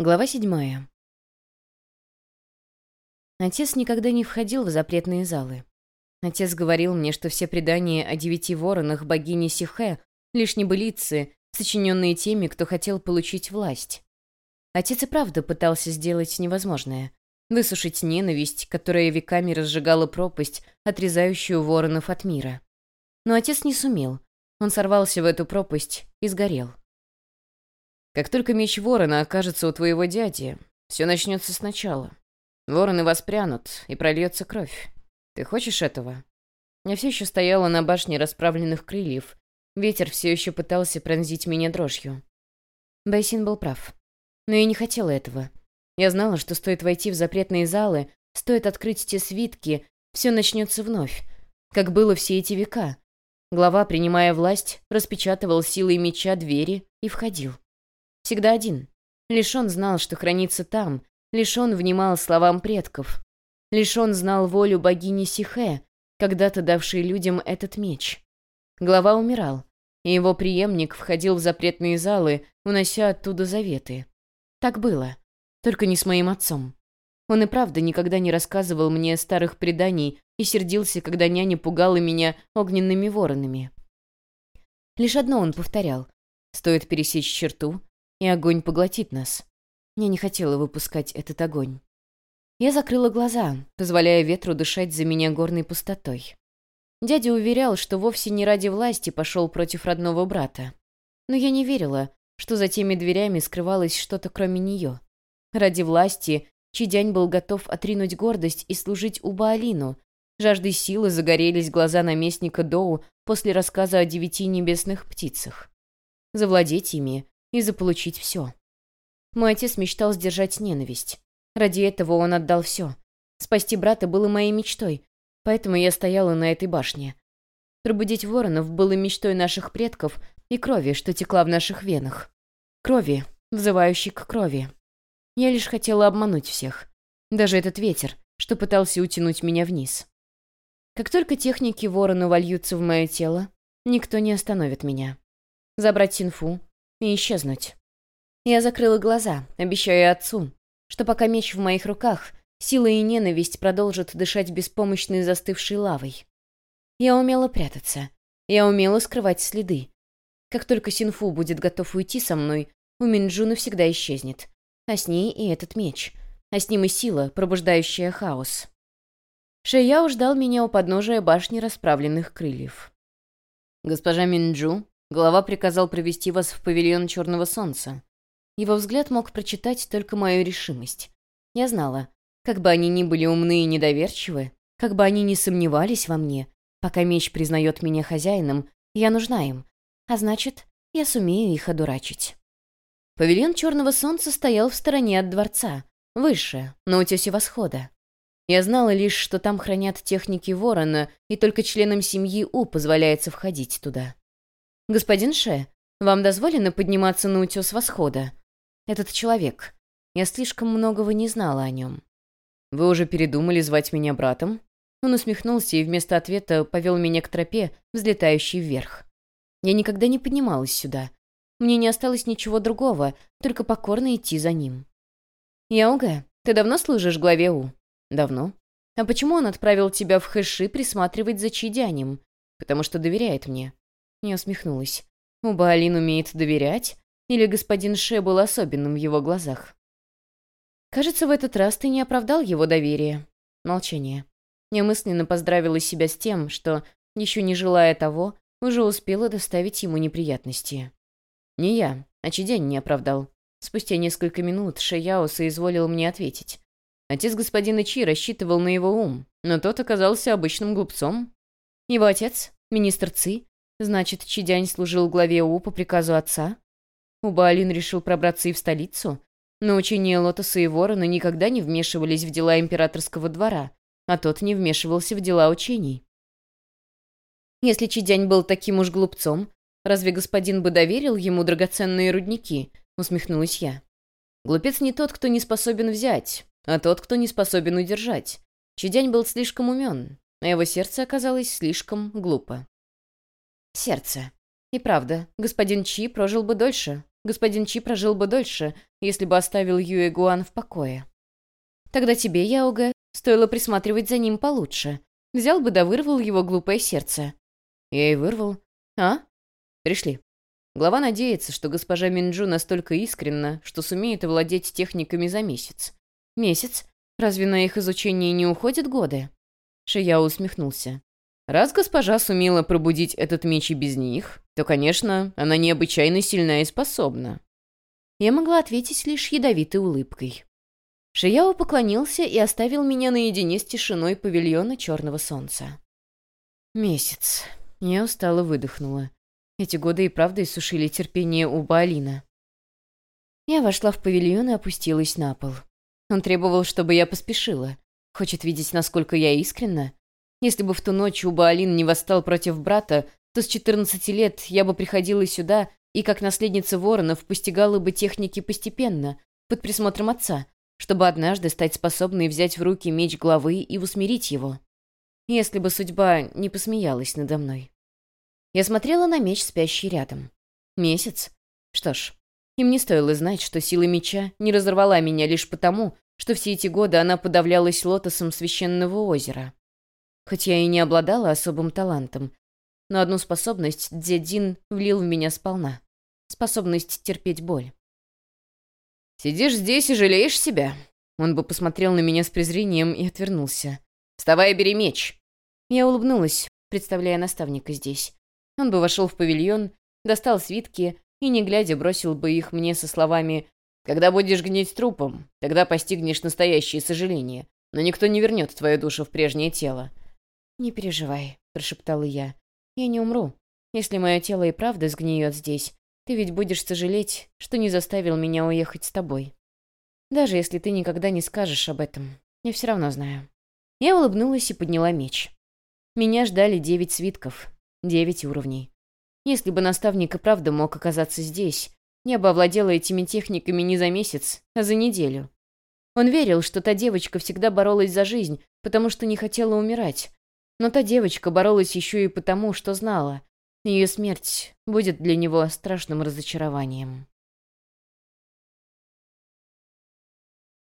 Глава седьмая. Отец никогда не входил в запретные залы. Отец говорил мне, что все предания о девяти воронах богини Сихе — лишь небылицы, сочиненные теми, кто хотел получить власть. Отец и правда пытался сделать невозможное — высушить ненависть, которая веками разжигала пропасть, отрезающую воронов от мира. Но отец не сумел. Он сорвался в эту пропасть и сгорел. Как только меч ворона окажется у твоего дяди, все начнется сначала. Вороны воспрянут, и прольется кровь. Ты хочешь этого? Я все еще стояла на башне расправленных крыльев. Ветер все еще пытался пронзить меня дрожью. Байсин был прав. Но я не хотела этого. Я знала, что стоит войти в запретные залы, стоит открыть те свитки, все начнется вновь, как было все эти века. Глава, принимая власть, распечатывал силой меча двери и входил. Всегда один. Лишь он знал, что хранится там, лишь он внимал словам предков. Лишь он знал волю богини Сихе, когда-то давшей людям этот меч. Глава умирал, и его преемник входил в запретные залы, унося оттуда заветы. Так было, только не с моим отцом. Он и правда никогда не рассказывал мне старых преданий и сердился, когда няня пугала меня огненными воронами. Лишь одно он повторял. Стоит пересечь черту, и огонь поглотит нас. Я не хотела выпускать этот огонь. Я закрыла глаза, позволяя ветру дышать за меня горной пустотой. Дядя уверял, что вовсе не ради власти пошел против родного брата. Но я не верила, что за теми дверями скрывалось что-то кроме нее. Ради власти Чидянь был готов отринуть гордость и служить Убаалину. Жаждой силы загорелись глаза наместника Доу после рассказа о девяти небесных птицах. Завладеть ими и заполучить все. Мой отец мечтал сдержать ненависть. Ради этого он отдал все. Спасти брата было моей мечтой, поэтому я стояла на этой башне. Пробудить воронов было мечтой наших предков и крови, что текла в наших венах. Крови, взывающей к крови. Я лишь хотела обмануть всех. Даже этот ветер, что пытался утянуть меня вниз. Как только техники ворона вольются в мое тело, никто не остановит меня. Забрать синфу, и исчезнуть. Я закрыла глаза, обещая отцу, что пока меч в моих руках, сила и ненависть продолжат дышать беспомощной застывшей лавой. Я умела прятаться. Я умела скрывать следы. Как только Синфу будет готов уйти со мной, у Минджу навсегда исчезнет. А с ней и этот меч. А с ним и сила, пробуждающая хаос. Шияо ждал меня у подножия башни расправленных крыльев. «Госпожа Минджу, Глава приказал провести вас в павильон Черного Солнца. Его взгляд мог прочитать только мою решимость. Я знала, как бы они ни были умны и недоверчивы, как бы они ни сомневались во мне, пока меч признает меня хозяином, я нужна им, а значит, я сумею их одурачить. Павильон Черного Солнца стоял в стороне от дворца, выше, на утесе восхода. Я знала лишь, что там хранят техники ворона, и только членам семьи У позволяется входить туда. «Господин Ше, вам дозволено подниматься на утес восхода? Этот человек. Я слишком многого не знала о нем». «Вы уже передумали звать меня братом?» Он усмехнулся и вместо ответа повел меня к тропе, взлетающей вверх. Я никогда не поднималась сюда. Мне не осталось ничего другого, только покорно идти за ним. «Яуга, ты давно служишь главе У?» «Давно. А почему он отправил тебя в Хэши присматривать за Чидянем?» «Потому что доверяет мне. Не усмехнулась. Убаалин умеет доверять? Или господин Ше был особенным в его глазах? Кажется, в этот раз ты не оправдал его доверие. Молчание. Я мысленно поздравила себя с тем, что, еще не желая того, уже успела доставить ему неприятности. Не я, а Чидянь не оправдал. Спустя несколько минут Шаяо соизволил мне ответить. Отец господина Чи рассчитывал на его ум, но тот оказался обычным глупцом. Его отец, министр Ци, Значит, Чидянь служил главе У по приказу отца? Убаалин решил пробраться и в столицу? Но учения Лотоса и Ворона никогда не вмешивались в дела императорского двора, а тот не вмешивался в дела учений. Если Чидянь был таким уж глупцом, разве господин бы доверил ему драгоценные рудники? Усмехнулась я. Глупец не тот, кто не способен взять, а тот, кто не способен удержать. Чидянь был слишком умен, а его сердце оказалось слишком глупо. Сердце. И правда, господин Чи прожил бы дольше, господин Чи прожил бы дольше, если бы оставил Юэ Гуан в покое. Тогда тебе, Яога, стоило присматривать за ним получше. Взял бы да вырвал его глупое сердце. Я и вырвал. А? Пришли. Глава надеется, что госпожа Минджу настолько искренна, что сумеет овладеть техниками за месяц. Месяц? Разве на их изучение не уходят годы? Шияо усмехнулся. Раз госпожа сумела пробудить этот меч и без них, то, конечно, она необычайно сильна и способна. Я могла ответить лишь ядовитой улыбкой. Шияо поклонился и оставил меня наедине с тишиной павильона черного солнца. Месяц. Я устало выдохнула. Эти годы и правда иссушили терпение у Баалина. Я вошла в павильон и опустилась на пол. Он требовал, чтобы я поспешила. Хочет видеть, насколько я искренна. Если бы в ту ночь у Баалин не восстал против брата, то с 14 лет я бы приходила сюда и, как наследница воронов, постигала бы техники постепенно, под присмотром отца, чтобы однажды стать способной взять в руки меч главы и усмирить его. Если бы судьба не посмеялась надо мной. Я смотрела на меч, спящий рядом. Месяц? Что ж, им не стоило знать, что сила меча не разорвала меня лишь потому, что все эти годы она подавлялась лотосом священного озера. Хоть я и не обладала особым талантом, но одну способность Дзедин влил в меня сполна. Способность терпеть боль. «Сидишь здесь и жалеешь себя?» Он бы посмотрел на меня с презрением и отвернулся. «Вставай и бери меч!» Я улыбнулась, представляя наставника здесь. Он бы вошел в павильон, достал свитки и, не глядя, бросил бы их мне со словами «Когда будешь гнить трупом, тогда постигнешь настоящее сожаление, но никто не вернет твою душу в прежнее тело». «Не переживай», — прошептала я. «Я не умру. Если мое тело и правда сгниет здесь, ты ведь будешь сожалеть, что не заставил меня уехать с тобой. Даже если ты никогда не скажешь об этом, я все равно знаю». Я улыбнулась и подняла меч. Меня ждали девять свитков, девять уровней. Если бы наставник и правда мог оказаться здесь, я бы овладела этими техниками не за месяц, а за неделю. Он верил, что та девочка всегда боролась за жизнь, потому что не хотела умирать. Но та девочка боролась еще и потому, что знала. Ее смерть будет для него страшным разочарованием.